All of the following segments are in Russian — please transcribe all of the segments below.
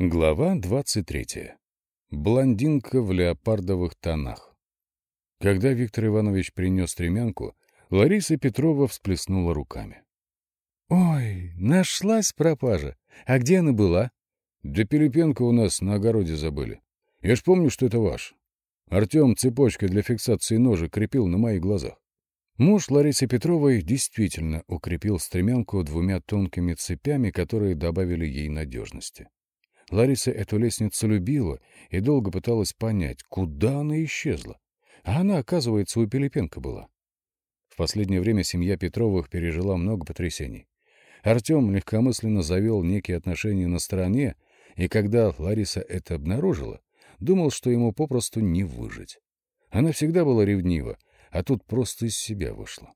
Глава 23. Блондинка в леопардовых тонах. Когда Виктор Иванович принес стремянку, Лариса Петрова всплеснула руками. — Ой, нашлась пропажа. А где она была? — Да Пилипенко у нас на огороде забыли. Я ж помню, что это ваш. Артем цепочкой для фиксации ножа крепил на моих глазах. Муж Ларисы Петровой действительно укрепил стремянку двумя тонкими цепями, которые добавили ей надежности. Лариса эту лестницу любила и долго пыталась понять, куда она исчезла. А она, оказывается, у Пилипенко была. В последнее время семья Петровых пережила много потрясений. Артем легкомысленно завел некие отношения на стороне, и когда Лариса это обнаружила, думал, что ему попросту не выжить. Она всегда была ревнива, а тут просто из себя вышла.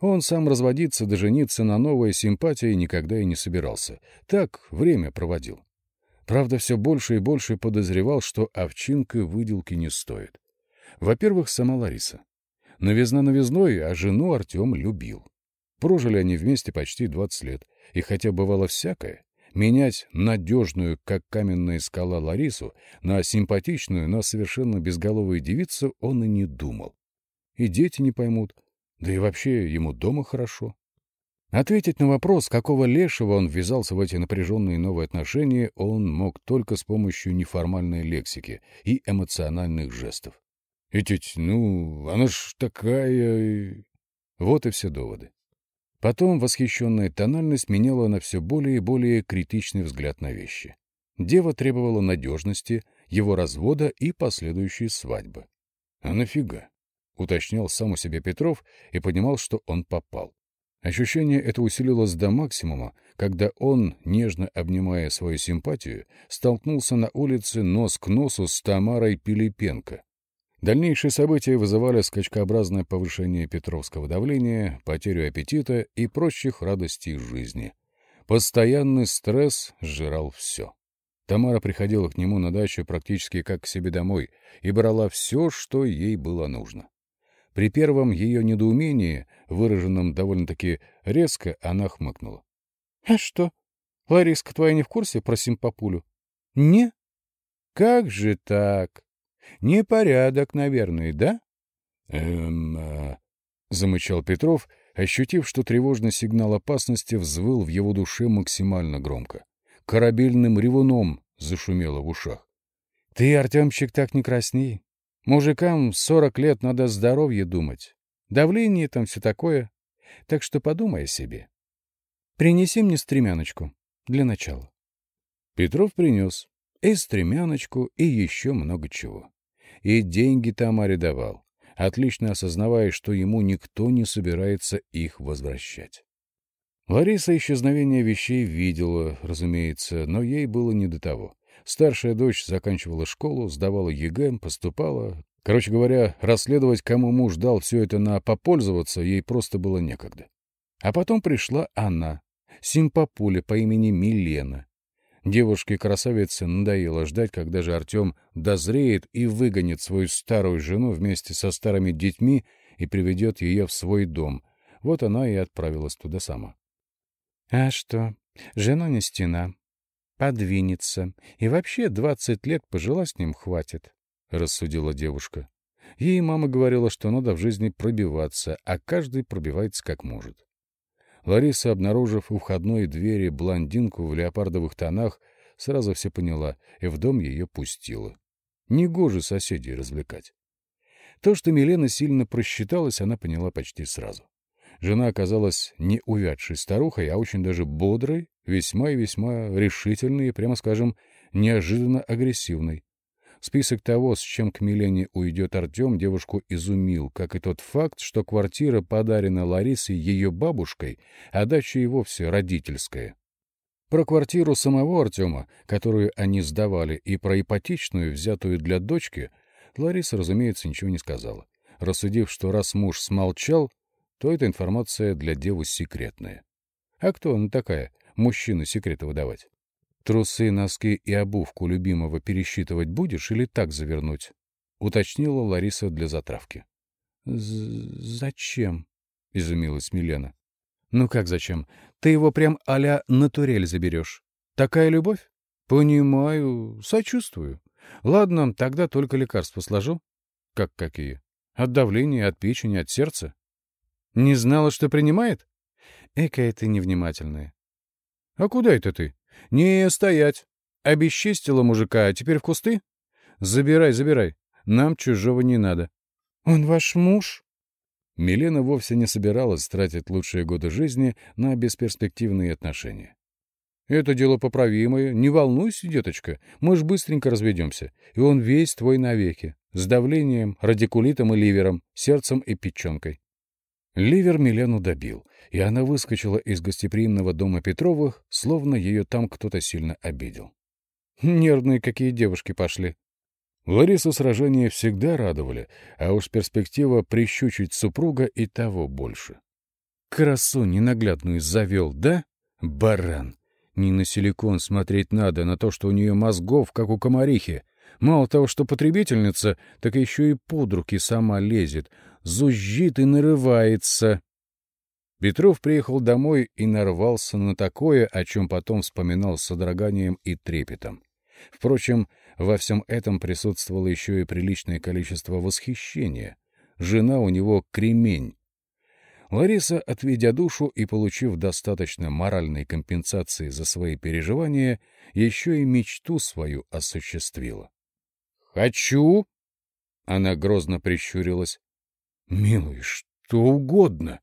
Он сам разводиться, дожениться на новой симпатии никогда и не собирался. Так время проводил. Правда, все больше и больше подозревал, что овчинка выделки не стоит. Во-первых, сама Лариса. Новизна новизной, а жену Артем любил. Прожили они вместе почти 20 лет, и хотя бывало всякое, менять надежную, как каменная скала Ларису, на симпатичную, но совершенно безголовую девицу он и не думал. И дети не поймут, да и вообще ему дома хорошо. Ответить на вопрос, какого лешего он ввязался в эти напряженные новые отношения, он мог только с помощью неформальной лексики и эмоциональных жестов. «Ведь, ну, она ж такая...» Вот и все доводы. Потом восхищенная тональность меняла на все более и более критичный взгляд на вещи. Дева требовала надежности, его развода и последующей свадьбы. «А нафига?» — уточнял сам у себя Петров и понимал, что он попал. Ощущение это усилилось до максимума, когда он, нежно обнимая свою симпатию, столкнулся на улице нос к носу с Тамарой Пилипенко. Дальнейшие события вызывали скачкообразное повышение петровского давления, потерю аппетита и прочих радостей жизни. Постоянный стресс сжирал все. Тамара приходила к нему на дачу практически как к себе домой и брала все, что ей было нужно. При первом ее недоумении, выраженном довольно-таки резко, она хмыкнула. — А что, Лариска твоя не в курсе про симпапулю? — Не? — Как же так? Непорядок, наверное, да? — Эм... А... — замычал Петров, ощутив, что тревожный сигнал опасности взвыл в его душе максимально громко. Корабельным ревуном зашумело в ушах. — Ты, Артемчик, так не красней. Мужикам сорок лет надо здоровье думать. Давление там все такое. Так что подумай о себе. Принеси мне стремяночку для начала. Петров принес и стремяночку, и еще много чего. И деньги Тамаре давал, отлично осознавая, что ему никто не собирается их возвращать. Лариса исчезновение вещей видела, разумеется, но ей было не до того. Старшая дочь заканчивала школу, сдавала ЕГЭ, поступала. Короче говоря, расследовать, кому муж дал все это на попользоваться, ей просто было некогда. А потом пришла она, симпапуля по имени Милена. Девушке-красавице надоело ждать, когда же Артем дозреет и выгонит свою старую жену вместе со старыми детьми и приведет ее в свой дом. Вот она и отправилась туда сама. — А что, жена не стена, подвинется. И вообще двадцать лет пожила с ним хватит, — рассудила девушка. Ей мама говорила, что надо в жизни пробиваться, а каждый пробивается как может. Лариса, обнаружив у входной двери блондинку в леопардовых тонах, сразу все поняла и в дом ее пустила. Негоже соседей развлекать. То, что Милена сильно просчиталась, она поняла почти сразу. Жена оказалась не увядшей старухой, а очень даже бодрой, весьма и весьма решительной и, прямо скажем, неожиданно агрессивной. Список того, с чем к Милене уйдет Артем, девушку изумил, как и тот факт, что квартира подарена Ларисе ее бабушкой, а дача и вовсе родительская. Про квартиру самого Артема, которую они сдавали, и про ипотечную, взятую для дочки, Лариса, разумеется, ничего не сказала, рассудив, что раз муж смолчал, то эта информация для девы секретная. А кто она такая, мужчину секреты выдавать? Трусы, носки и обувку любимого пересчитывать будешь или так завернуть? Уточнила Лариса для затравки. — Зачем? — изумилась Милена. — Ну как зачем? Ты его прям а-ля натурель заберешь. Такая любовь? Понимаю, сочувствую. Ладно, тогда только лекарства сложу. Как какие? От давления, от печени, от сердца? Не знала, что принимает? Экая ты невнимательная. А куда это ты? Не стоять. Обесчестила мужика, а теперь в кусты? Забирай, забирай. Нам чужого не надо. Он ваш муж? Милена вовсе не собиралась тратить лучшие годы жизни на бесперспективные отношения. «Это дело поправимое. Не волнуйся, деточка. Мы ж быстренько разведемся. И он весь твой навеки. С давлением, радикулитом и ливером, сердцем и печенкой». Ливер Милену добил, и она выскочила из гостеприимного дома Петровых, словно ее там кто-то сильно обидел. Нервные какие девушки пошли. Ларису сражения всегда радовали, а уж перспектива прищучить супруга и того больше. Красу ненаглядную завел, да? Баран! Не на силикон смотреть надо, на то, что у нее мозгов, как у комарихи. Мало того, что потребительница, так еще и под руки сама лезет, зужжит и нарывается. Петров приехал домой и нарвался на такое, о чем потом вспоминал с содроганием и трепетом. Впрочем, во всем этом присутствовало еще и приличное количество восхищения. Жена у него кремень. Лариса, отведя душу и получив достаточно моральной компенсации за свои переживания, еще и мечту свою осуществила. «Хочу!» — она грозно прищурилась. «Милый, что угодно!»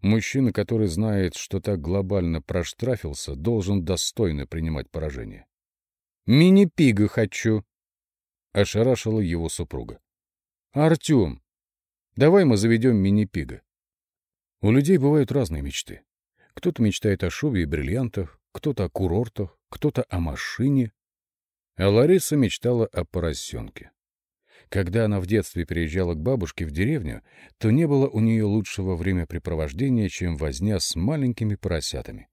Мужчина, который знает, что так глобально проштрафился, должен достойно принимать поражение. «Мини-пига хочу!» — ошарашила его супруга. «Артем, давай мы заведем мини-пига». У людей бывают разные мечты. Кто-то мечтает о шубе и бриллиантах, кто-то о курортах, кто-то о машине. А Лариса мечтала о поросенке. Когда она в детстве переезжала к бабушке в деревню, то не было у нее лучшего времяпрепровождения, чем возня с маленькими поросятами.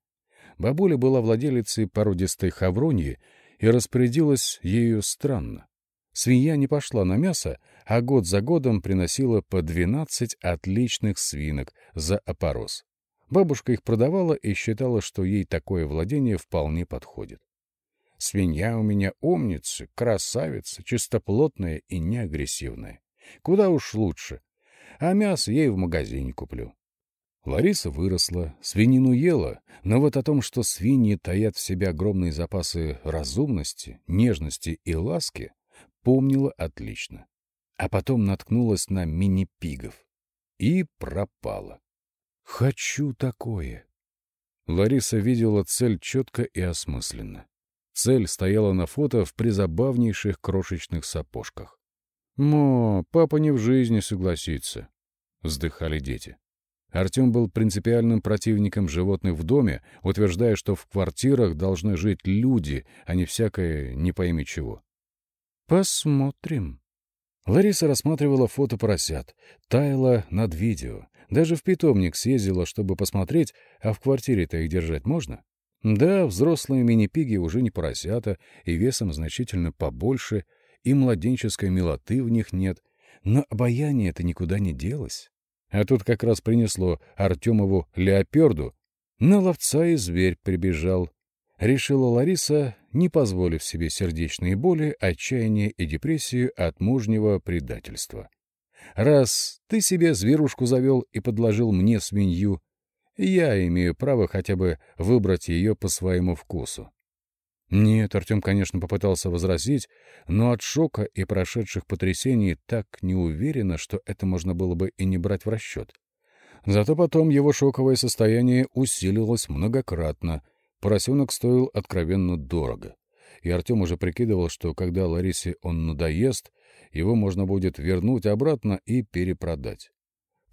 Бабуля была владелицей породистой хавроньи и распорядилась ею странно. Свинья не пошла на мясо, а год за годом приносила по 12 отличных свинок за опорос. Бабушка их продавала и считала, что ей такое владение вполне подходит. Свинья у меня умница, красавица, чистоплотная и неагрессивная. Куда уж лучше. А мясо ей в магазине куплю. Лариса выросла, свинину ела, но вот о том, что свиньи таят в себе огромные запасы разумности, нежности и ласки, помнила отлично. А потом наткнулась на мини-пигов. И пропала. «Хочу такое!» Лариса видела цель четко и осмысленно. Цель стояла на фото в призабавнейших крошечных сапожках. «Мо, папа не в жизни согласится», — вздыхали дети. Артем был принципиальным противником животных в доме, утверждая, что в квартирах должны жить люди, а не всякое не пойми чего. «Посмотрим». Лариса рассматривала фото поросят, таяла над видео. Даже в питомник съездила, чтобы посмотреть, а в квартире-то их держать можно? Да, взрослые мини-пиги уже не поросята, и весом значительно побольше, и младенческой милоты в них нет, но обаяние это никуда не делось. А тут как раз принесло Артемову леоперду. На ловца и зверь прибежал. Решила Лариса, не позволив себе сердечные боли, отчаяние и депрессию от мужнего предательства. «Раз ты себе зверушку завел и подложил мне свинью, я имею право хотя бы выбрать ее по своему вкусу. Нет, Артем, конечно, попытался возразить, но от шока и прошедших потрясений так не уверенно, что это можно было бы и не брать в расчет. Зато потом его шоковое состояние усилилось многократно. Поросенок стоил откровенно дорого. И Артем уже прикидывал, что когда Ларисе он надоест, его можно будет вернуть обратно и перепродать.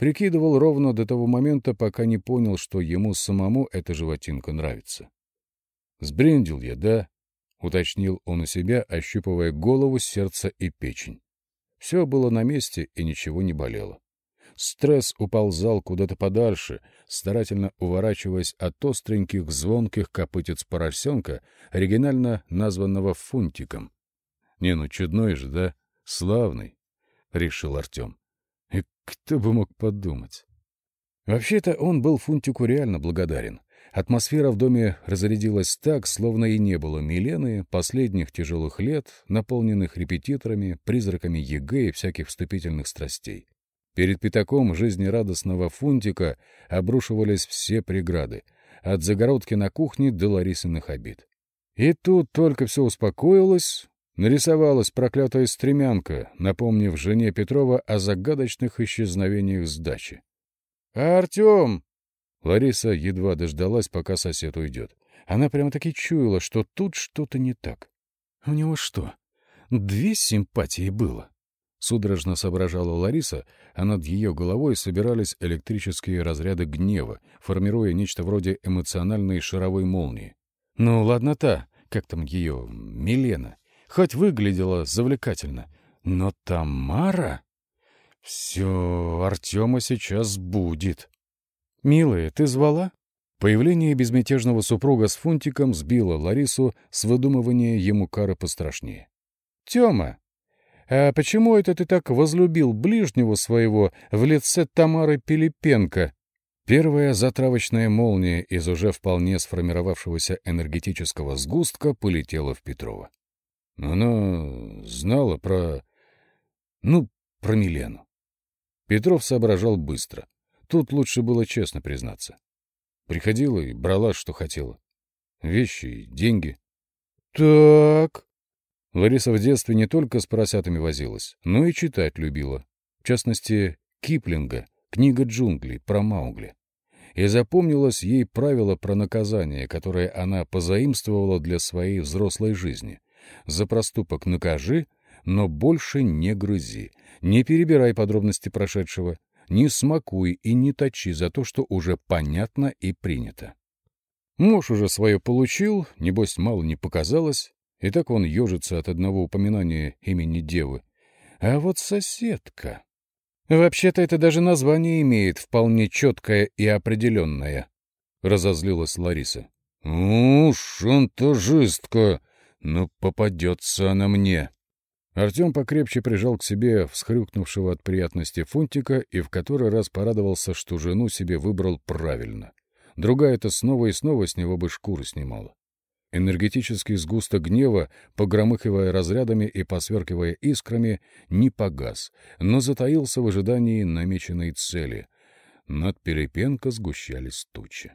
Прикидывал ровно до того момента, пока не понял, что ему самому эта животинка нравится. «Сбрендил я, да?» — уточнил он у себя, ощупывая голову, сердце и печень. Все было на месте и ничего не болело. Стресс уползал куда-то подальше, старательно уворачиваясь от остреньких звонких копытец поросенка, оригинально названного Фунтиком. «Не, ну чудной же, да? Славный!» — решил Артем. Кто бы мог подумать? Вообще-то он был Фунтику реально благодарен. Атмосфера в доме разрядилась так, словно и не было Милены последних тяжелых лет, наполненных репетиторами, призраками ЕГЭ и всяких вступительных страстей. Перед пятаком жизнерадостного фунтика обрушивались все преграды, от загородки на кухне до Ларисиных обид. И тут только все успокоилось, нарисовалась проклятая стремянка, напомнив жене Петрова о загадочных исчезновениях с дачи. — Артем! Лариса едва дождалась, пока сосед уйдет. Она прямо-таки чуяла, что тут что-то не так. У него что, две симпатии было? Судорожно соображала Лариса, а над ее головой собирались электрические разряды гнева, формируя нечто вроде эмоциональной шаровой молнии. Ну, ладно та, как там ее, Милена, хоть выглядела завлекательно, но Тамара... Все, Артема сейчас будет. «Милая, ты звала?» Появление безмятежного супруга с фунтиком сбило Ларису с выдумывания ему кары пострашнее. «Тема, а почему это ты так возлюбил ближнего своего в лице Тамары Пилипенко?» Первая затравочная молния из уже вполне сформировавшегося энергетического сгустка полетела в Петрова. Она знала про... ну, про Милену. Петров соображал быстро — Тут лучше было честно признаться. Приходила и брала, что хотела. Вещи и деньги. «Так...» Лариса в детстве не только с поросятами возилась, но и читать любила. В частности, Киплинга, книга джунглей про Маугли. И запомнилось ей правило про наказание, которое она позаимствовала для своей взрослой жизни. За проступок накажи, но больше не грызи, не перебирай подробности прошедшего, не смакуй и не точи за то, что уже понятно и принято. Муж уже свое получил, небось, мало не показалось, и так он ежится от одного упоминания имени девы. А вот соседка... Вообще-то это даже название имеет вполне четкое и определенное, — разозлилась Лариса. — Ну, шантажистка! Ну, попадется она мне! Артем покрепче прижал к себе всхрюкнувшего от приятности фунтика и в который раз порадовался, что жену себе выбрал правильно. Другая-то снова и снова с него бы шкуру снимала. Энергетический сгусток гнева, погромыхивая разрядами и посверкивая искрами, не погас, но затаился в ожидании намеченной цели. Над Перепенко сгущались тучи.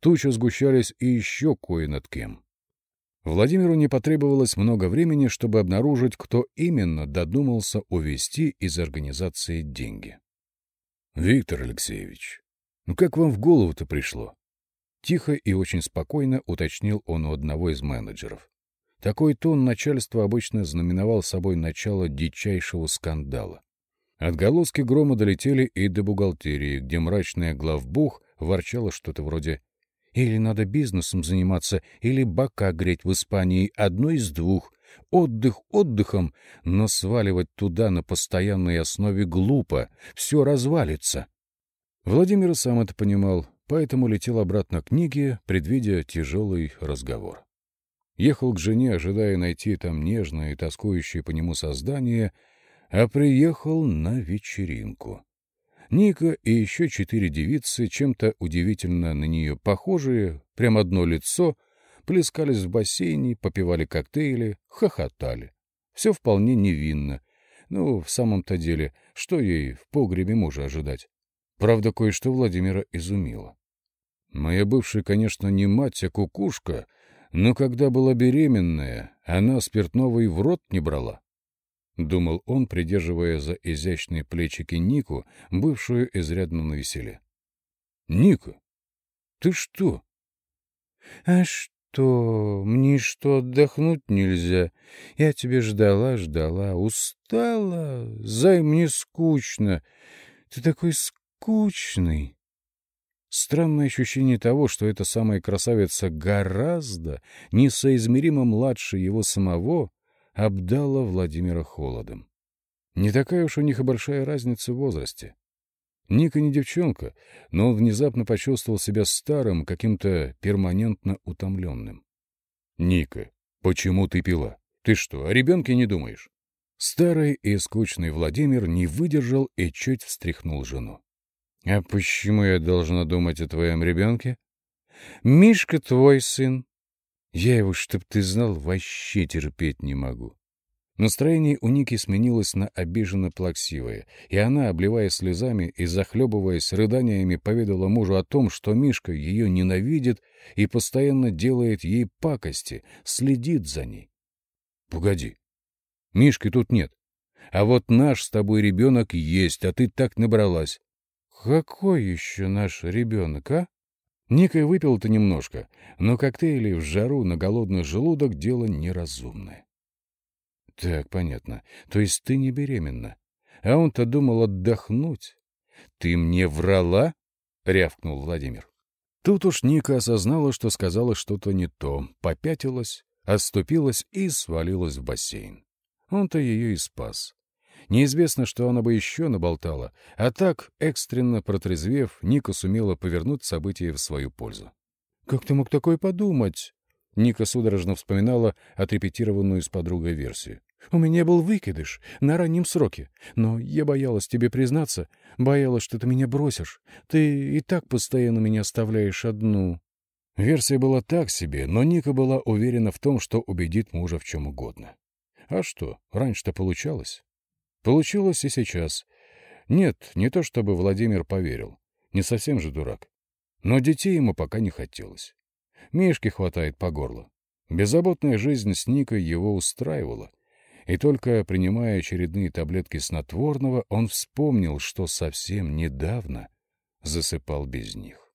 Тучи сгущались и еще кое над кем. Владимиру не потребовалось много времени, чтобы обнаружить, кто именно додумался увести из организации деньги. — Виктор Алексеевич, ну как вам в голову-то пришло? Тихо и очень спокойно уточнил он у одного из менеджеров. Такой тон начальства обычно знаменовал собой начало дичайшего скандала. Отголоски грома долетели и до бухгалтерии, где мрачная главбух ворчала что-то вроде или надо бизнесом заниматься, или бока греть в Испании. Одно из двух. Отдых отдыхом, но сваливать туда на постоянной основе глупо. Все развалится. Владимир сам это понимал, поэтому летел обратно к книге, предвидя тяжелый разговор. Ехал к жене, ожидая найти там нежное и тоскующее по нему создание, а приехал на вечеринку. Ника и еще четыре девицы, чем-то удивительно на нее похожие, прям одно лицо, плескались в бассейне, попивали коктейли, хохотали. Все вполне невинно. Ну, в самом-то деле, что ей в погребе мужа ожидать? Правда, кое-что Владимира изумило. Моя бывшая, конечно, не мать, а кукушка, но когда была беременная, она спиртного и в рот не брала. — думал он, придерживая за изящные плечики Нику, бывшую изрядно навеселе. — Ника, ты что? — А что, мне что, отдохнуть нельзя? Я тебе ждала, ждала, устала, зай, мне скучно. Ты такой скучный. Странное ощущение того, что эта самая красавица гораздо, несоизмеримо младше его самого, обдало Владимира холодом. Не такая уж у них и большая разница в возрасте. Ника не девчонка, но он внезапно почувствовал себя старым, каким-то перманентно утомленным. — Ника, почему ты пила? Ты что, о ребенке не думаешь? Старый и скучный Владимир не выдержал и чуть встряхнул жену. — А почему я должна думать о твоем ребенке? Мишка твой сын. Я его, чтоб ты знал, вообще терпеть не могу. Настроение у Ники сменилось на обиженно-плаксивое, и она, обливаясь слезами и захлебываясь рыданиями, поведала мужу о том, что Мишка ее ненавидит и постоянно делает ей пакости, следит за ней. — Погоди, Мишки тут нет. А вот наш с тобой ребенок есть, а ты так набралась. — Какой еще наш ребенок, а? Ника выпил-то немножко, но коктейли в жару на голодный желудок — дело неразумное. Так, понятно. То есть ты не беременна. А он-то думал отдохнуть. Ты мне врала? Рявкнул Владимир. Тут уж Ника осознала, что сказала что-то не то, попятилась, отступилась и свалилась в бассейн. Он-то ее и спас. Неизвестно, что она бы еще наболтала, а так, экстренно протрезвев, Ника сумела повернуть события в свою пользу. «Как ты мог такое подумать?» Ника судорожно вспоминала отрепетированную с подругой версию. У меня был выкидыш на раннем сроке, но я боялась тебе признаться, боялась, что ты меня бросишь. Ты и так постоянно меня оставляешь одну». Версия была так себе, но Ника была уверена в том, что убедит мужа в чем угодно. А что, раньше-то получалось? Получилось и сейчас. Нет, не то чтобы Владимир поверил. Не совсем же дурак. Но детей ему пока не хотелось. Мишки хватает по горло. Беззаботная жизнь с Никой его устраивала. И только принимая очередные таблетки снотворного, он вспомнил, что совсем недавно засыпал без них.